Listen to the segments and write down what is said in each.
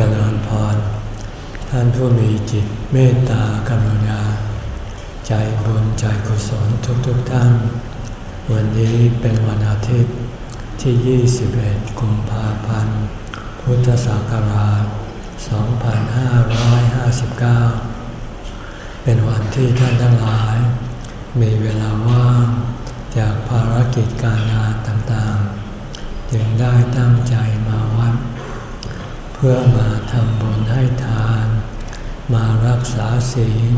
จริญพร ท่านผู้มีจิตเมตตากรุณา ใจบุญใจกุศลทุกๆทท่าน วันนี้เป็นวันอาทิตย์ที่ 21 กุมภาพันธ์ พุทธศักราช 2559 เป็นวันที่ท่านทั้งหลาย มีเวลาว่างจากภารกิจการงานต่างๆ จึงได้ตั้งใจมาวัด เพื่อมาทำบุญให้ทาน มารักษาศีล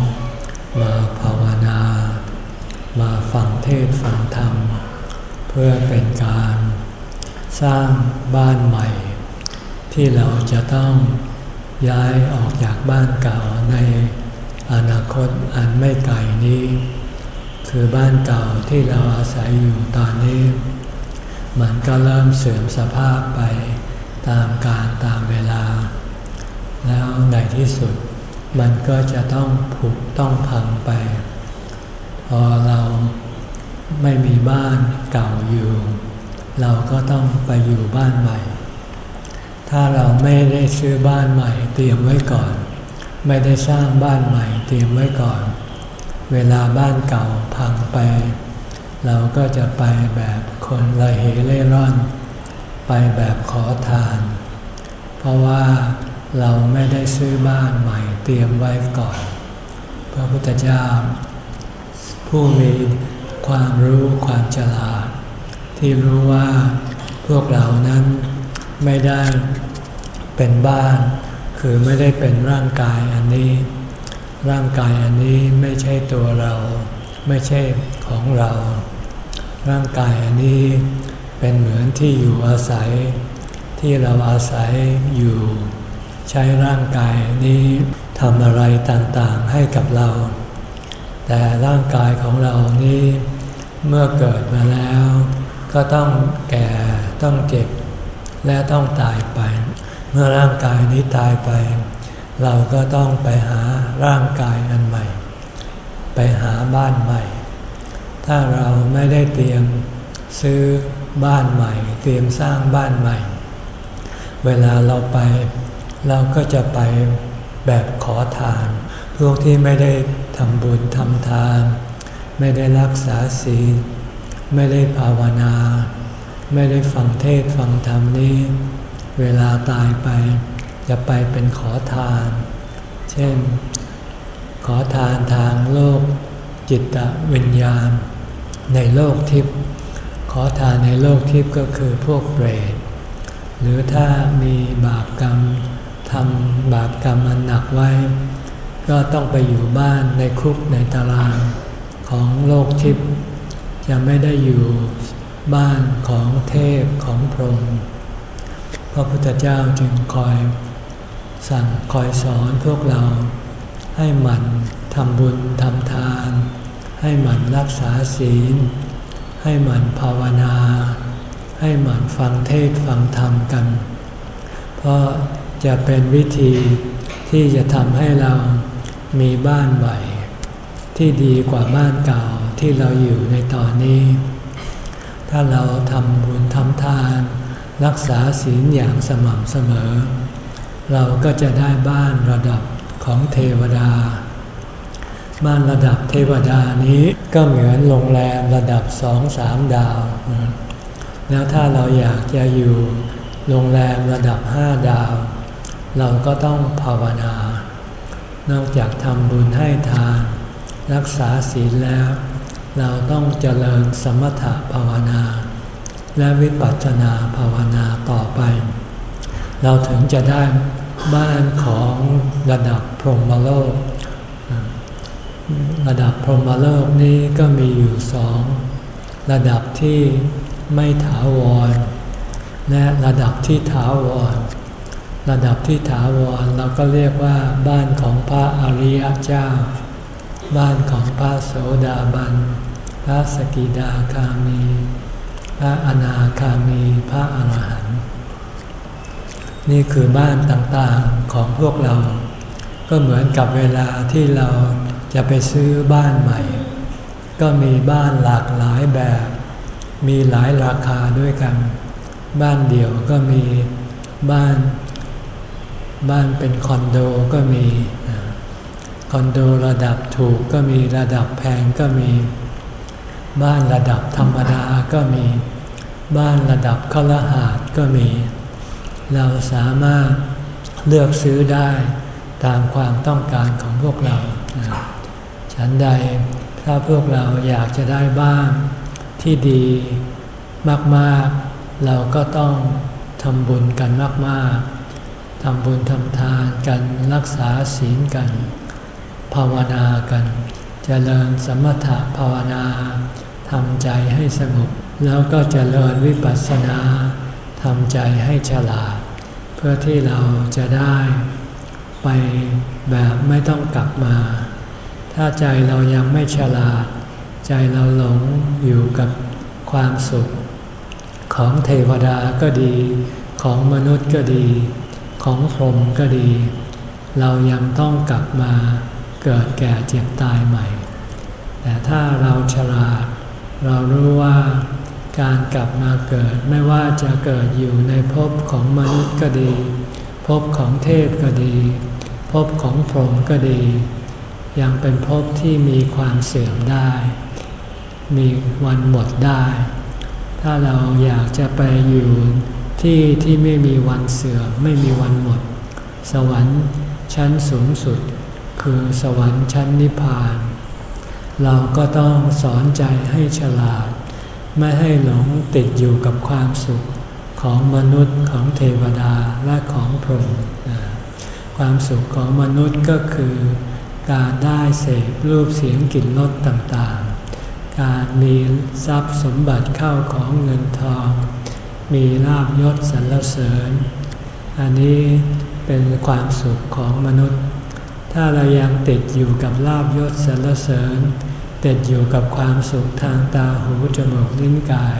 มาภาวนา มาฟังเทศฟังธรรม เพื่อเป็นการสร้างบ้านใหม่ ที่เราจะต้องย้ายออกจากบ้านเก่าในอนาคตอันไม่ไกลนี้ คือบ้านเก่าที่เราอาศัยอยู่ตอนนี้ มันก็เริ่มเสื่อมสภาพไป ตามการตามเวลา แล้วในที่สุดมันก็จะต้องผุต้องพังไป พอเราไม่มีบ้านเก่าอยู่ เราก็ต้องไปอยู่บ้านใหม่ ถ้าเราไม่ได้ซื้อบ้านใหม่เตรียมไว้ก่อน ไม่ได้สร้างบ้านใหม่เตรียมไว้ก่อน เวลาบ้านเก่าพังไป เราก็จะไปแบบคนละเหเล่ร่อน ไปแบบขอทาน เพราะว่าเราไม่ได้ซื้อบ้านใหม่เตรียมไว้ก่อน พระพุทธเจ้า ผู้มีความรู้ความฉลาด ที่รู้ว่าพวกเรานั้นไม่ได้เป็นบ้าน คือไม่ได้เป็นร่างกายอันนี้ ร่างกายอันนี้ไม่ใช่ตัวเรา ไม่ใช่ของเรา ร่างกายอันนี้ เป็นเหมือนที่อยู่อาศัย ที่เราอาศัยอยู่ ใช้ร่างกายนี้ทำอะไรต่างๆให้กับเรา แต่ร่างกายของเรานี้เมื่อเกิดมาแล้ว ก็ต้องแก่ต้องเจ็บ และต้องตายไป เมื่อร่างกายนี้ตายไป เราก็ต้องไปหาร่างกายอันใหม่ ไปหาบ้านใหม่ ถ้าเราไม่ได้เตรียมซื้อ บ้านใหม่ เตรียมสร้างบ้านใหม่ เวลาเราไปเราก็จะไปแบบขอทาน พวกที่ไม่ได้ทำบุญทำทาน ไม่ได้รักษาศีล ไม่ได้ภาวนา ไม่ได้ฟังเทศฟังธรรมนี้ เวลาตายไปจะไปเป็นขอทาน เช่น ขอทานทางโลกจิตวิญญาณ ในโลกทิพย์ ขอทานในโลกทิพย์ก็คือพวกเปรต หรือถ้ามีบาปกรรมทำบาปกรรมมันหนักไว้ ก็ต้องไปอยู่บ้านในคุกในตารางของโลกทิพย์จะไม่ได้อยู่บ้านของเทพของพรหมพระพุทธเจ้าจึงคอยสั่งคอยสอนพวกเราให้หมั่นทำบุญทำทาน ให้หมั่นรักษาศีล ให้หมั่นภาวนา ให้หมั่นฟังเทศฟังธรรมกัน เพราะจะเป็นวิธีที่จะทำให้เรามีบ้านใหม่ ที่ดีกว่าบ้านเก่าที่เราอยู่ในตอนนี้ ถ้าเราทำบุญทำทาน รักษาศีลอย่างสม่ำเสมอ เราก็จะได้บ้านระดับของเทวดา บ้านระดับเทวดานี้ก็เหมือนโรงแรมระดับสองสามดาว แล้วถ้าเราอยากจะอยู่โรงแรมระดับห้าดาว เราก็ต้องภาวนา นอกจากทำบุญให้ทาน รักษาศีลแล้ว เราต้องเจริญสมถภาวนา และวิปัสสนาภาวนาต่อไป เราถึงจะได้บ้านของระดับพรหมโลก ระดับพรหมโลกนี้ก็มีอยู่สอง ระดับที่ไม่ถาวร และระดับที่ถาวร ระดับที่ถาวรเราก็เรียกว่าบ้านของพระอริยเจ้า บ้านของพระโสดาบัน พระสกิดาคามี พระอนาคามี พระอรหันต์ นี่คือบ้านต่างๆของพวกเรา ก็เหมือนกับเวลาที่เรา จะไปซื้อบ้านใหม่ ก็มีบ้านหลากหลายแบบ มีหลายราคาด้วยกัน บ้านเดี่ยวก็มีบ้านบ้านเป็นคอนโดก็มีคอนโดระดับถูกก็มีระดับแพงก็มี บ้านระดับธรรมดาก็มี บ้านระดับคลหาดก็มี เราสามารถเลือกซื้อได้ตามความต้องการของพวกเรา ฉันใดถ้าพวกเราอยากจะได้บ้านที่ดีมากๆ เราก็ต้องทำบุญกันมากๆทำบุญทำทานกันรักษาศีลกัน ภาวนากันจเจริญสมถะภาวนาทำใจให้สงบแล้วก็จเจริญวิปัสสนาทำใจให้ฉลาด เพื่อที่เราจะได้ไปแบบไม่ต้องกลับมา ถ้าใจเรายังไม่ฉลาด ใจเราหลงอยู่กับความสุข ของเทวดาก็ดี ของมนุษย์ก็ดี ของพรหมก็ดี เรายังต้องกลับมาเกิดแก่เจ็บตายใหม่ แต่ถ้าเราฉลาด เรารู้ว่าการกลับมาเกิดไม่ว่าจะเกิดอยู่ในภพของมนุษย์ก็ดีภพของเทพก็ดีภพของพรหมก็ดี ยังเป็นภพที่มีความเสื่อมได้ มีวันหมดได้ ถ้าเราอยากจะไปอยู่ที่ที่ไม่มีวันเสื่อมไม่มีวันหมด สวรรค์ชั้นสูงสุด คือสวรรค์ชั้นนิพพาน เราก็ต้องสอนใจให้ฉลาด ไม่ให้หลงติดอยู่กับความสุขของมนุษย์ของเทวดาและของพรหมความสุขของมนุษย์ก็คือ การได้เสพรูปเสียงกลิ่นรสต่างๆ การมีทรัพย์สมบัติเข้าของเงินทอง มีลาบยศสรรเสริญ อันนี้เป็นความสุขของมนุษย์ ถ้าเรายังติดอยู่กับลาบยศสรรเสริญ ติดอยู่กับความสุขทางตาหูจมูกลิ้นกาย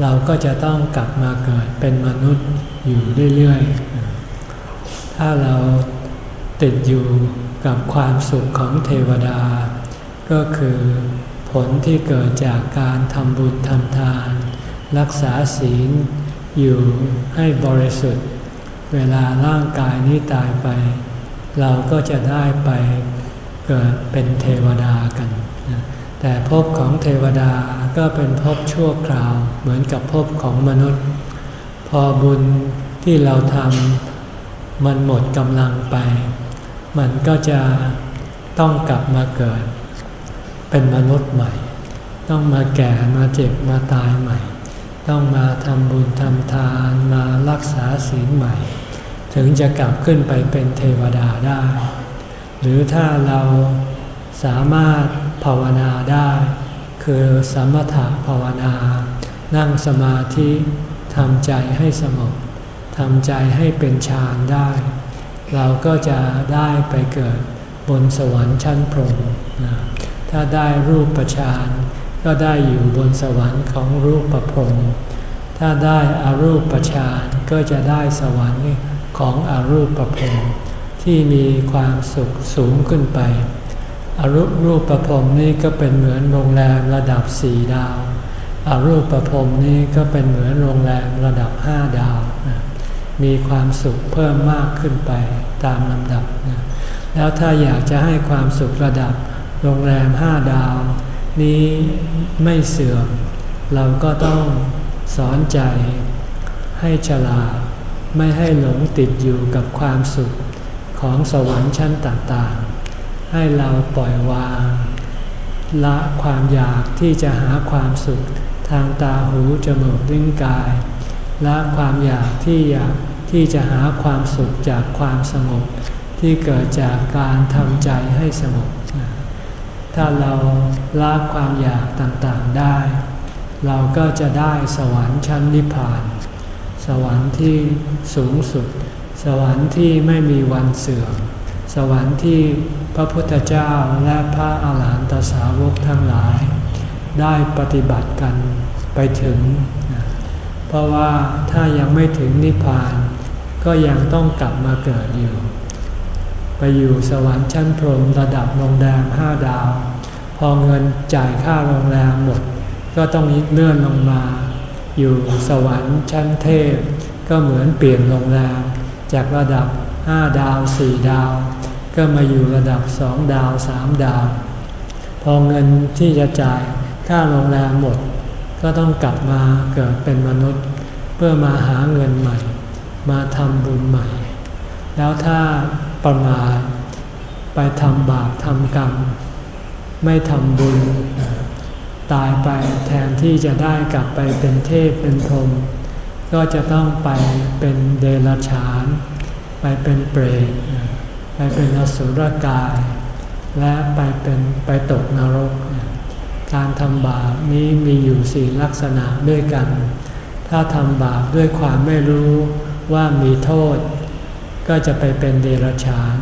เราก็จะต้องกลับมาเกิดเป็นมนุษย์อยู่เรื่อยๆ ถ้าเราติดอยู่ กับความสุขของเทวดา ก็คือผลที่เกิดจากการทำบุญทำทาน รักษาศีลอยู่ให้บริสุทธิ์ เวลาร่างกายนี้ตายไป เราก็จะได้ไปเกิดเป็นเทวดากัน แต่ภพของเทวดาก็เป็นภพชั่วคราวเหมือนกับภพของมนุษย์ พอบุญที่เราทำมันหมดกำลังไป มันก็จะต้องกลับมาเกิด เป็นมนุษย์ใหม่ ต้องมาแก่มาเจ็บมาตายใหม่ ต้องมาทำบุญทำทานมารักษาศีลใหม่ ถึงจะกลับขึ้นไปเป็นเทวดาได้ หรือถ้าเราสามารถภาวนาได้ คือสมถะภาวนา นั่งสมาธิทำใจให้สงบทำใจให้เป็นฌานได้ เราก็จะได้ไปเกิดบนสวรรค์ชั้นพรหมถ้าได้รูปประชานก็ได้อยู่บนสวรรค์ของรูปประพรมถ้าได้อารูปประชานก็จะได้สวรรค์ของอรูปประพรมที่มีความสุขสูงขึ้นไปอรูปรูปประพรมนี่ก็เป็นเหมือนโรงแรมระดับสี่ดาวอารูปประพรมนี่ก็เป็นเหมือนโรงแรมระดับห้าดาว มีความสุขเพิ่มมากขึ้นไปตามลำดับ แล้วถ้าอยากจะให้ความสุขระดับโรงแรมห้าดาว นี้ไม่เสื่อม เราก็ต้องสอนใจให้ฉลาดไม่ให้หลงติดอยู่กับความสุขของสวรรค์ชั้นต่างๆ ให้เราปล่อยวาง ละความอยากที่จะหาความสุขทางตาหูจมูกลิ้นกาย ละความอยากที่อยากที่จะหาความสุขจากความสงบที่เกิดจากการทำใจให้สงบ ถ้าเราละความอยากต่างๆได้ เราก็จะได้สวรรค์ชั้นนิพพาน สวรรค์ที่สูงสุด สวรรค์ที่ไม่มีวันเสื่อม สวรรค์ที่พระพุทธเจ้าและพระอาหารหันตสาวกทั้งหลาย ได้ปฏิบัติกันไปถึง เพราะว่าถ้ายังไม่ถึงนิพพาน ก็ยังต้องกลับมาเกิดอยู่ ไปอยู่สวรรค์ชั้นพรหมระดับโรงแรมห้าดาว พอเงินจ่ายค่าโรงแรมหมด ก็ต้องเลื่อนลงมา อยู่สวรรค์ชั้นเทพ ก็เหมือนเปลี่ยนโรงแรมจากระดับห้าดาวสี่ดาว ก็มาอยู่ระดับสองดาวสามดาว พอเงินที่จะจ่ายค่าโรงแรมหมด ก็ต้องกลับมาเกิดเป็นมนุษย์ เพื่อมาหาเงินใหม่ มาทำบุญใหม่ แล้วถ้าประมาทไปทำบาปทำกรรม ไม่ทำบุญ ตายไปแทนที่จะได้กลับไปเป็นเทพเป็นพรหมก็จะต้องไปเป็นเดรัจฉาน ไปเป็นเปรตไปเป็นอสุรกาย และไปเป็นไปตกนรก การทำบาปนี้มีอยู่สี่ลักษณะด้วยกัน ถ้าทำบาปด้วยความไม่รู้ว่ามีโทษ ก็จะไปเป็นเดรัจฉาน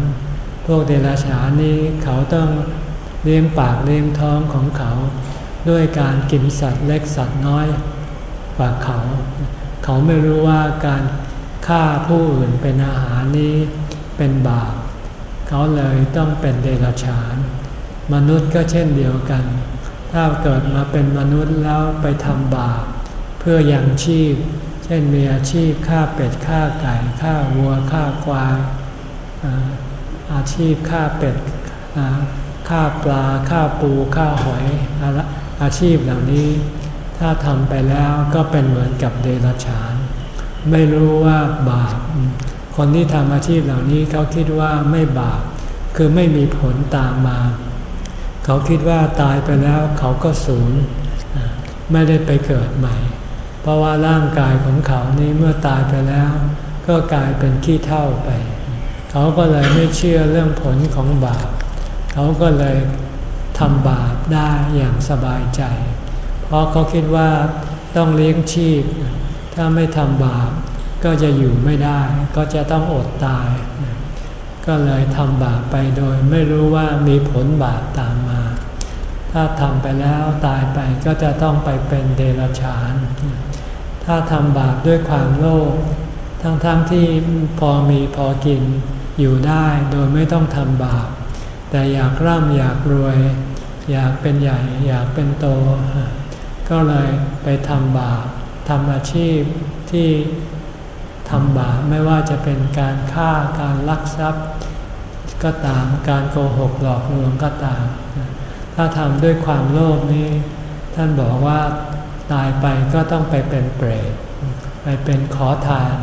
พวกเดรัจฉานนี้เขาต้องเลี้ยงปากเลี้ยงท้องของเขา ด้วยการกินสัตว์เล็กสัตว์น้อยกว่าเขา เขาไม่รู้ว่าการฆ่าผู้อื่นเป็นอาหารนี้เป็นบาป เขาเลยต้องเป็นเดรัจฉาน มนุษย์ก็เช่นเดียวกัน ถ้าเกิดมาเป็นมนุษย์แล้วไปทำบาปเพื่อยังชีพ เช่นมีอาชีพฆ่าเป็ดฆ่าไก่ฆ่าวัวฆ่าควายอาชีพฆ่าเป็ดฆ่าปลาฆ่าปูฆ่าหอยอาชีพเหล่านี้ ถ้าทำไปแล้วก็เป็นเหมือนกับเดรัจฉาน ไม่รู้ว่าบาป คนที่ทำอาชีพเหล่านี้เขาคิดว่าไม่บาป คือไม่มีผลตามมา เขาคิดว่าตายไปแล้วเขาก็สูญไม่ได้ไปเกิดใหม่ เพราะว่าร่างกายของเขานี้เมื่อตายไปแล้ว ก็กลายเป็นขี้เท่าไป เขาก็เลยไม่เชื่อเรื่องผลของบาป เขาก็เลยทำบาปได้อย่างสบายใจ เพราะเขาคิดว่าต้องเลี้ยงชีพ ถ้าไม่ทำบาปก็จะอยู่ไม่ได้ ก็จะต้องอดตาย ก็เลยทำบาปไปโดยไม่รู้ว่ามีผลบาปตามมา ถ้าทำไปแล้วตายไปก็จะต้องไปเป็นเดรัจฉาน ถ้าทำบาปด้วยความโลภ ทั้งๆทที่พอมีพอกินอยู่ได้โดยไม่ต้องทำบาป แต่อยากร่ำอยากรวย อยากเป็นใหญ่อยากเป็นโต ก็เลยไปทำบาปทำอาชีพที่ ทำบาปไม่ว่าจะเป็นการฆ่าการลักทรัพย์ ก็ตามการโกหกหลอกลวงก็ตาม ถ้าทำด้วยความโลภนี้ ท่านบอกว่าตายไปก็ต้องไปเป็นเปรตไปเป็นขอทาน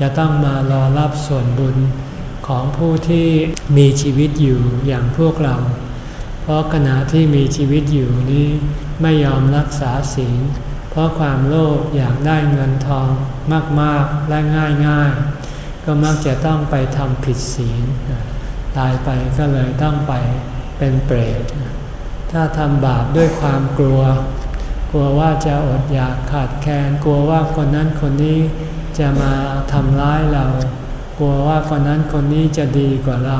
จะต้องมารอรับส่วนบุญของผู้ที่มีชีวิตอยู่อย่างพวกเรา เพราะขณะที่มีชีวิตอยู่นี้ไม่ยอมรักษาศีล เพราะความโลภอยากได้เงินทองมากๆและง่ายๆ ก็มักจะต้องไปทำผิดศีล ตายไปก็เลยต้องไปเป็นเปรต ถ้าทำบาปด้วยความกลัว กลัวว่าจะอดอยากขาดแคลน กลัวว่าคนนั้นคนนี้จะมาทำร้ายเรา กลัวว่าคนนั้นคนนี้จะดีกว่าเรา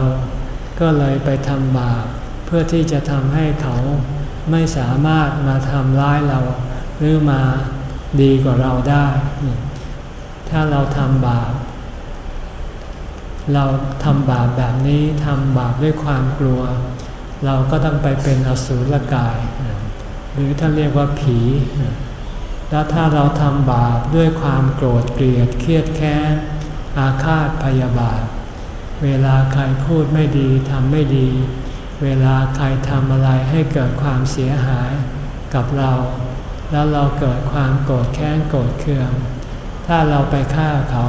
ก็เลยไปทำบาปเพื่อที่จะทำให้เขาไม่สามารถมาทำร้ายเรา หรือมาดีกว่าเราได้ ถ้าเราทำบาป เราทำบาปแบบนี้ทำบาปด้วยความกลัว เราก็ต้องไปเป็นอสูรกาย หรือท่านเรียกว่าผี แล้วถ้าเราทำบาปด้วยความโกรธเกลียดเครียดแค้นอาฆาตพยาบาท เวลาใครพูดไม่ดีทำไม่ดี เวลาใครทำอะไรให้เกิดความเสียหายกับเรา แล้วเราเกิดความโกรธแค้นโกรธเคือง ถ้าเราไปฆ่าเขา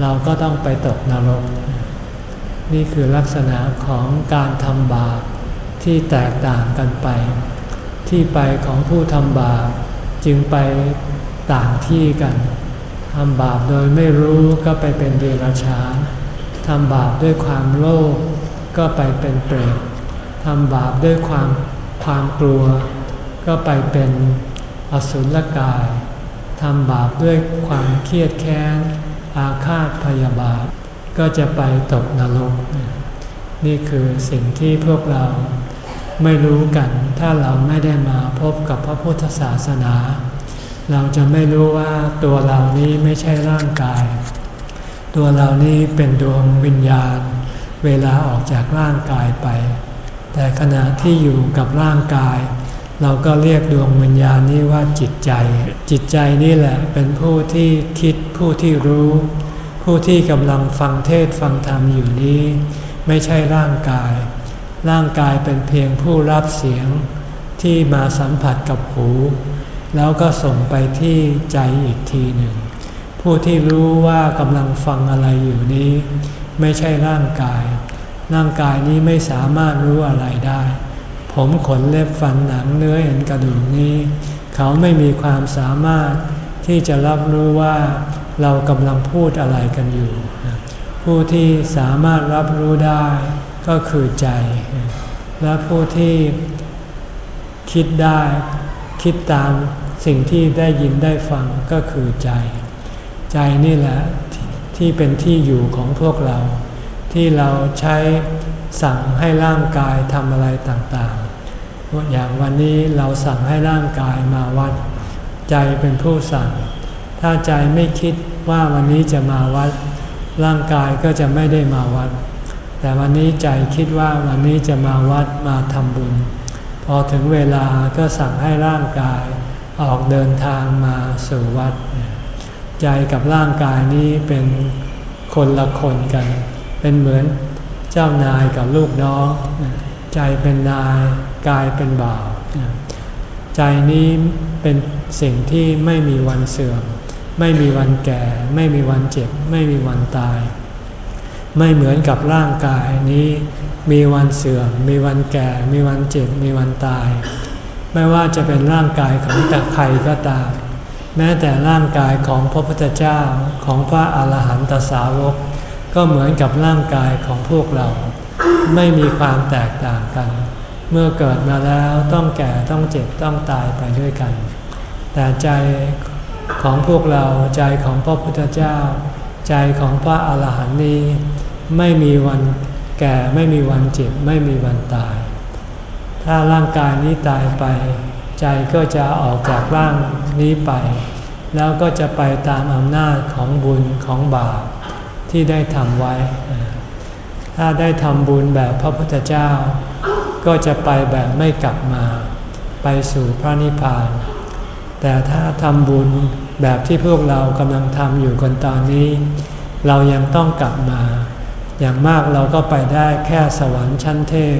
เราก็ต้องไปตกนรก นี่คือลักษณะของการทำบาปที่แตกต่างกันไป ที่ไปของผู้ทำบาปจึงไปต่างที่กันทำบาปโดยไม่รู้ก็ไปเป็นเดรัจฉานทำบาปด้วยความโลภก็ไปเป็นเปรตทำบาปด้วยความความกลัว ก็ไปเป็น อสุรกายทำบาปด้วยความเครียดแค้น อาฆาตพยาบาท ก็จะไปตกนรก นี่คือสิ่งที่พวกเราไม่รู้กันถ้าเราไม่ได้มาพบกับพระพุทธศาสนา เราจะไม่รู้ว่าตัวเรานี้ไม่ใช่ร่างกาย ตัวเรานี้เป็นดวงวิญญาณ เวลาออกจากร่างกายไป แต่ขณะที่อยู่กับร่างกาย เราก็เรียกดวงวิญญาณนี้ว่าจิตใจ จิตใจนี่แหละเป็นผู้ที่คิดผู้ที่รู้ผู้ ผู้ที่กำลังฟังเทศฟังธรรมอยู่นี้ ไม่ใช่ร่างกาย ร่างกายเป็นเพียงผู้รับเสียงที่มาสัมผัสกับหู แล้วก็ส่งไปที่ใจอีกทีหนึ่ง ผู้ที่รู้ว่ากำลังฟังอะไรอยู่นี้ ไม่ใช่ร่างกาย ร่างกายนี้ไม่สามารถรู้อะไรได้ ผมขนเล็บฟันหนังเนื้อเอ็นกระดูกนี้ เขาไม่มีความสามารถที่จะรับรู้ว่าเรากำลังพูดอะไรกันอยู่ ผู้ที่สามารถรับรู้ได้ก็คือใจ และผู้ที่คิดได้คิดตามสิ่งที่ได้ยินได้ฟังก็คือใจ ใจนี่แหละที่เป็นที่อยู่ของพวกเรา ที่เราใช้สั่งให้ร่างกายทำอะไรต่าง อย่างวันนี้เราสั่งให้ร่างกายมาวัด ใจเป็นผู้สั่ง ถ้าใจไม่คิดว่าวันนี้จะมาวัด ร่างกายก็จะไม่ได้มาวัด แต่วันนี้ใจคิดว่าวันนี้จะมาวัดมาทำบุญ พอถึงเวลาก็สั่งให้ร่างกายออกเดินทางมาสู่วัด ใจกับร่างกายนี้เป็นคนละคนกัน เป็นเหมือนเจ้านายกับลูกน้อง ใจเป็นนาย กายเป็นบ่าว ใจนี้เป็นสิ่งที่ไม่มีวันเสื่อม ไม่มีวันแก่ ไม่มีวันเจ็บ ไม่มีวันตาย ไม่เหมือนกับร่างกายนี้ มีวันเสื่อม มีวันแก่ มีวันเจ็บ มีวันตาย ไม่ว่าจะเป็นร่างกายของแต่ใครก็ตาม แม้แต่ร่างกายของพระพุทธเจ้าของพระอาหารหันตสาวก ก็เหมือนกับร่างกายของพวกเรา ไม่มีความแตกต่างกัน เมื่อเกิดมาแล้วต้องแก่ต้องเจ็บต้องตายไปด้วยกัน แต่ใจของพวกเราใจของพระพุทธเจ้า ใจของพระอาหารหันต์นี้ไม่มีวันแก่ไม่มีวันเจ็บไม่มีวันตาย ถ้าร่างกายนี้ตายไป ใจก็จะออกจากร่างนี้ไป แล้วก็จะไปตามอำนาจของบุญของบาปที่ได้ทำไว้ ถ้าได้ทำบุญแบบพระพุทธเจ้า ก็จะไปแบบไม่กลับมา ไปสู่พระนิพพาน แต่ถ้าทำบุญแบบที่พวกเรากำลังทำอยู่กันตอนนี้ เรายังต้องกลับมา อย่างมากเราก็ไปได้แค่สวรรค์ชั้นเทพ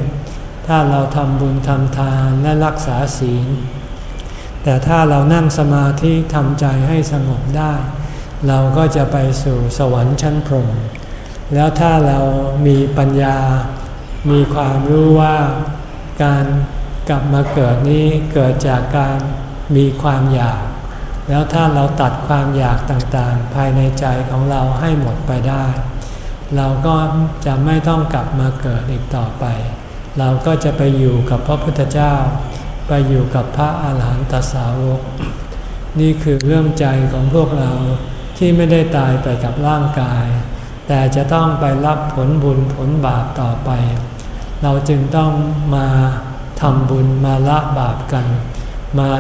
ถ้าเราทำบุญทำทานและรักษาศีล แต่ถ้าเรานั่งสมาธิทำใจให้สงบได้ เราก็จะไปสู่สวรรค์ชั้นพรหม แล้วถ้าเรามีปัญญา มีความรู้ว่าการกลับมาเกิดนี้เกิดจากการมีความอยาก แล้วถ้าเราตัดความอยากต่างๆ ภายในใจของเราให้หมดไปได้ เราก็จะไม่ต้องกลับมาเกิดอีกต่อไป เราก็จะไปอยู่กับพระพุทธเจ้า ไปอยู่กับพระอาหารหันตสาวก นี่คือเรื่องใจของพวกเราที่ไม่ได้ตายไปกับร่างกาย แต่จะต้องไปรับผลบุญผลบาปต่อไป เราจึงต้องมาทำบุญมาละบาปกัน มา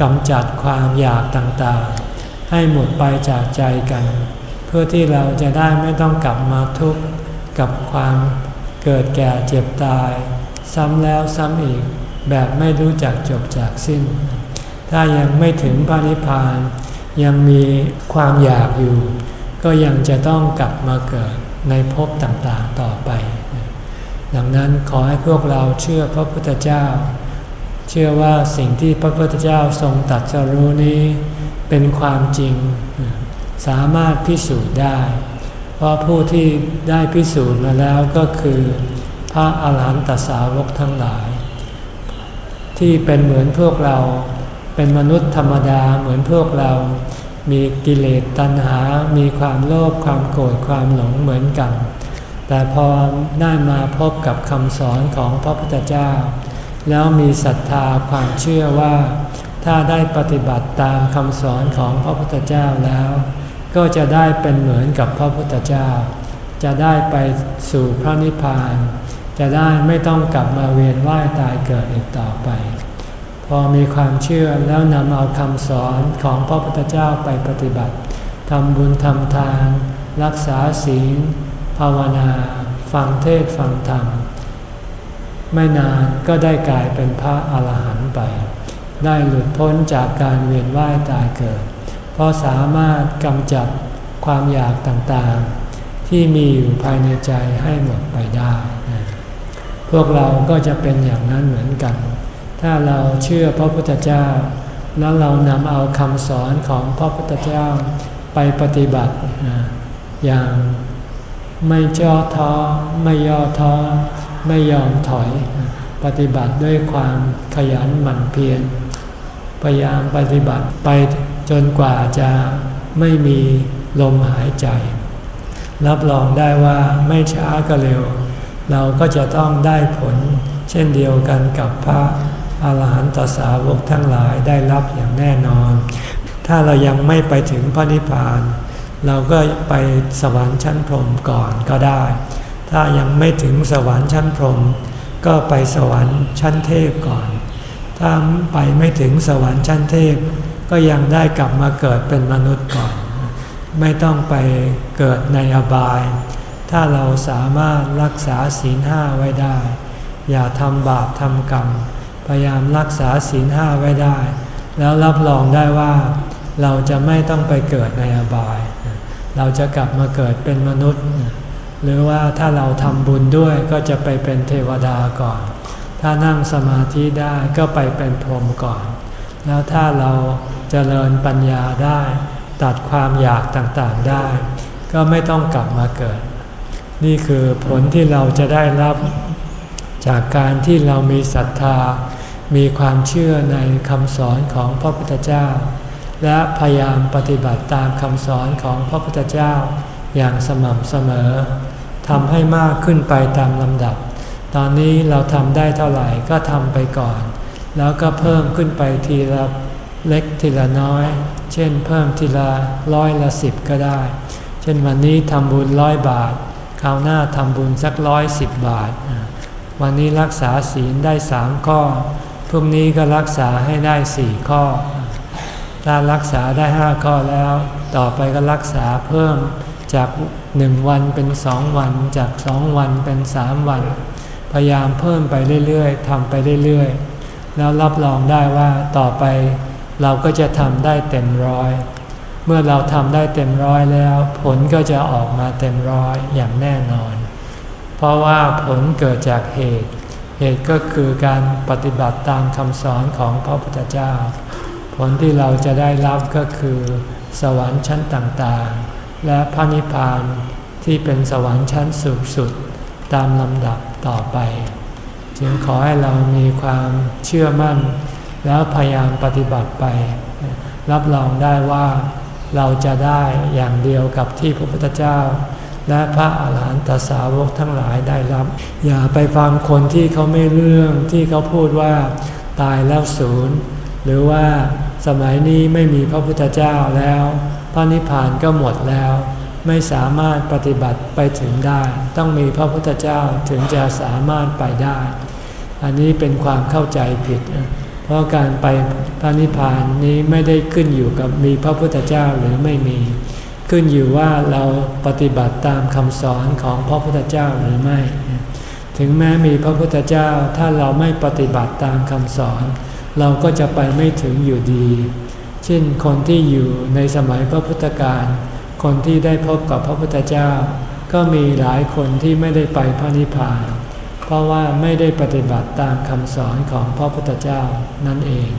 กำจัดความอยากต่างๆ ให้หมดไปจากใจกัน เพื่อที่เราจะได้ไม่ต้องกลับมาทุกข์กับความเกิดแก่เจ็บตาย ซ้ำแล้วซ้ำอีกแบบไม่รู้จักจบจากสิ้น ถ้ายังไม่ถึงพระนิพพานยังมีความอยากอยู่ ก็ยังจะต้องกลับมาเกิดในภพต่างๆต่อไป ดังนั้นขอให้พวกเราเชื่อพระพุทธเจ้า เชื่อว่าสิ่งที่พระพุทธเจ้าทรงตัดสรู้นี้เป็นความจริง สามารถพิสูจน์ได้ เพราะผู้ที่ได้พิสูจน์มาแล้วก็คือ พระอาหารหันตสาวกทั้งหลาย ที่เป็นเหมือนพวกเราเป็นมนุษย์ธรรมดาเหมือนพวกเรา มีกิเลสตัณหา มีความโลภความโกรธความหลงเหมือนกัน แต่พอได้มาพบกับคำสอนของพระพุทธเจ้า แล้วมีศรัทธาความเชื่อว่า ถ้าได้ปฏิบัติตามคำสอนของพระพุทธเจ้าแล้ว ก็จะได้เป็นเหมือนกับพระพุทธเจ้า จะได้ไปสู่พระนิพพาน จะได้ไม่ต้องกลับมาเวียนว่ายตายเกิดอีกต่อไป พอมีความเชื่อแล้วนำเอาคำสอนของพระพุทธเจ้าไปปฏิบัติทำบุญทำทาน รักษาศีล ภาวนา ฟังเทศฟังธรรม ไม่นานก็ได้กลายเป็นพระอาหารหันต์ไป ได้หลุดพ้นจากการเวียนว่ายตายเกิด เพราะสามารถกำจัดความอยากต่างๆ ที่มีอยู่ภายในใจให้หมดไปได้ พวกเราก็จะเป็นอย่างนั้นเหมือนกัน ถ้าเราเชื่อพระพุทธเจ้า แล้วเรานำเอาคำสอนของพระพุทธเจ้าไปปฏิบัติอย่างไม่จ้อท้อไม่ย่อท้อไม่ยอมถอย ปฏิบัติด้วยความขยันหมั่นเพียรพยายามปฏิบัติไปจนกว่าจะไม่มีลมหายใจ รับรองได้ว่าไม่ช้าก็เร็ว เราก็จะต้องได้ผล เช่นเดียวกันกับพระ อาหารหันตสาวกทั้งหลายได้รับอย่างแน่นอน ถ้าเรายังไม่ไปถึงพระนิพพาน เราก็ไปสวรรค์ชั้นพรหมก่อนก็ได้ ถ้ายังไม่ถึงสวรรค์ชั้นพรหมก็ไปสวรรค์ชั้นเทพก่อน ถ้าไปไม่ถึงสวรรค์ชั้นเทพ ก็ยังได้กลับมาเกิดเป็นมนุษย์ก่อน ไม่ต้องไปเกิดในอบาย ถ้าเราสามารถรักษาศีลห้าไว้ได้ อย่าทำบาปทำกรรม พยายามรักษาศีลห้าไว้ได้ แล้วรับรองได้ว่า เราจะไม่ต้องไปเกิดในอบาย เราจะกลับมาเกิดเป็นมนุษย์ หรือว่าถ้าเราทำบุญด้วยก็จะไปเป็นเทวดาก่อน ถ้านั่งสมาธิได้ก็ไปเป็นพรหมก่อน แล้วถ้าเราจเจริญปัญญาได้ ตัดความอยากต่างๆได้ ก็ไม่ต้องกลับมาเกิด นี่คือผลที่เราจะได้รับจากการที่เรามีศรัทธา มีความเชื่อในคำสอนของพระพุทธเจ้า และพยายามปฏิบัติตามคำสอนของพระพุทธเจ้าอย่างสม่ำเสมอทำให้มากขึ้นไปตามลำดับ ตอนนี้เราทำได้เท่าไหร่ก็ทำไปก่อน แล้วก็เพิ่มขึ้นไปทีละเล็กทีละน้อย เช่นเพิ่มทีละร้อยละสิบก็ได้ เช่นวันนี้ทำบุญร้อยบาท คราวหน้าทำบุญสักร้อยสิบบาท วันนี้รักษาศีลได้สามข้อ พรุ่งนี้ก็รักษาให้ได้สี่ข้อ ถ้ารักษาได้ห้าข้อแล้ว ต่อไปก็รักษาเพิ่มจากหนึ่งวันเป็นสองวันจากสองวันเป็นสามวัน พยายามเพิ่มไปเรื่อยๆทำไปเรื่อยๆ แล้วรับรองได้ว่าต่อไปเราก็จะทำได้เต็มร้อย เมื่อเราทำได้เต็มร้อยแล้ว ผลก็จะออกมาเต็มร้อยอย่างแน่นอน เพราะว่าผลเกิดจากเหตุ เหตุก็คือการปฏิบัติตามคำสอนของพระพุทธเจ้า ผลที่เราจะได้รับก็คือ สวรรค์ชั้นต่างๆ และพระนิพพานที่เป็นสวรรค์ชั้นสูงสุดตามลำดับต่อไป จึงขอให้เรามีความเชื่อมั่น แล้วพยายามปฏิบัติไป รับรองได้ว่าเราจะได้อย่างเดียวกับที่พระพุทธเจ้า และพระอาหารหันตสาวกทั้งหลายได้รับ อย่าไปฟังคนที่เขาไม่เรื่องที่เขาพูดว่าตายแล้วศูนย์หรือว่าสมัยนี้ไม่มีพระพุทธเจ้าแล้ว พระนิพพานก็หมดแล้ว ไม่สามารถปฏิบัติไปถึงได้ ต้องมีพระพุทธเจ้าถึงจะสามารถไปได้ อันนี้เป็นความเข้าใจผิด เพราะการไปพระนิพพานนี้ไม่ได้ขึ้นอยู่กับมีพระพุทธเจ้าหรือไม่มี ขึ้นอยู่ว่าเราปฏิบัติตามคำสอนของพระพุทธเจ้าหรือไม่ ถึงแม้มีพระพุทธเจ้าถ้าเราไม่ปฏิบัติตามคำสอน เราก็จะไปไม่ถึงอยู่ดี เช่นคนที่อยู่ในสมัยพระพุทธการคนที่ได้พบกับพระพุทธเจ้า ก็มีหลายคนที่ไม่ได้ไปพระนิพพาน เพราะว่าไม่ได้ปฏิบัติตามคำสอนของพระพุทธเจ้านั่นเอง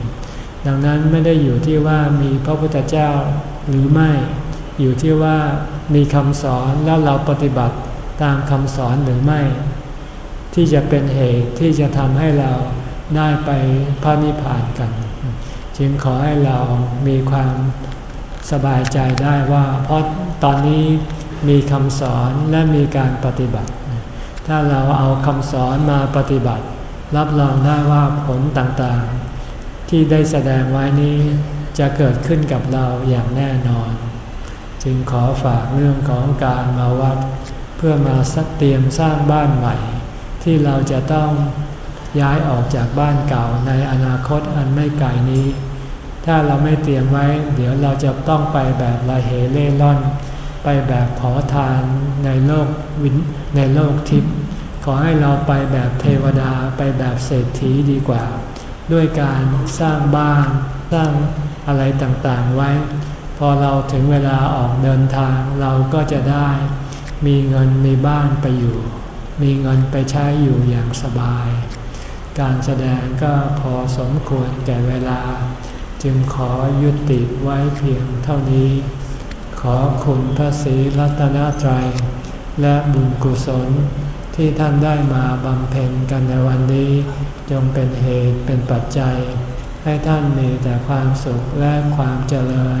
ดังนั้นไม่ได้อยู่ที่ว่ามีพระพุทธเจ้าหรือไม่ อยู่ที่ว่ามีคำสอนแล้วเราปฏิบัติตามคำสอนหรือไม่ ที่จะเป็นเหตุที่จะทำให้เราได้ไปพระนิพพานกัน จึงขอให้เรามีความสบายใจได้ว่า เพราะตอนนี้มีคำสอนและมีการปฏิบัติ ถ้าเราเอาคำสอนมาปฏิบัติ รับรองได้ว่าผลต่างๆ ที่ได้แสดงไว้นี้จะเกิดขึ้นกับเราอย่างแน่นอน จึงขอฝากเรื่องของการมาวัด เพื่อมาสักเตรียมสร้างบ้านใหม่ ที่เราจะต้องย้ายออกจากบ้านเก่าในอนาคตอันไม่ไกลนี้ ถ้าเราไม่เตรียมไว้ เดี๋ยวเราจะต้องไปแบบละเหเล่ร่อน ไปแบบขอทานในโลกวินในโลกทิพย์ขอให้เราไปแบบเทวดาไปแบบเศรษฐีดีกว่า ด้วยการสร้างบ้านสร้างอะไรต่างๆไว้ พอเราถึงเวลาออกเดินทางเราก็จะได้มีเงินมีบ้านไปอยู่ มีเงินไปใช้อยู่อย่างสบาย การแสดงก็พอสมควรแก่เวลา จึงขอยุติไว้เพียงเท่านี้ ขอคุณพระศรีรัตนตรัย และบุญกุศลที่ท่านได้มาบำเพ็ญกันในวันนี้ จงเป็นเหตุเป็นปัจจัย ให้ท่านมีแต่ความสุขและความเจริญ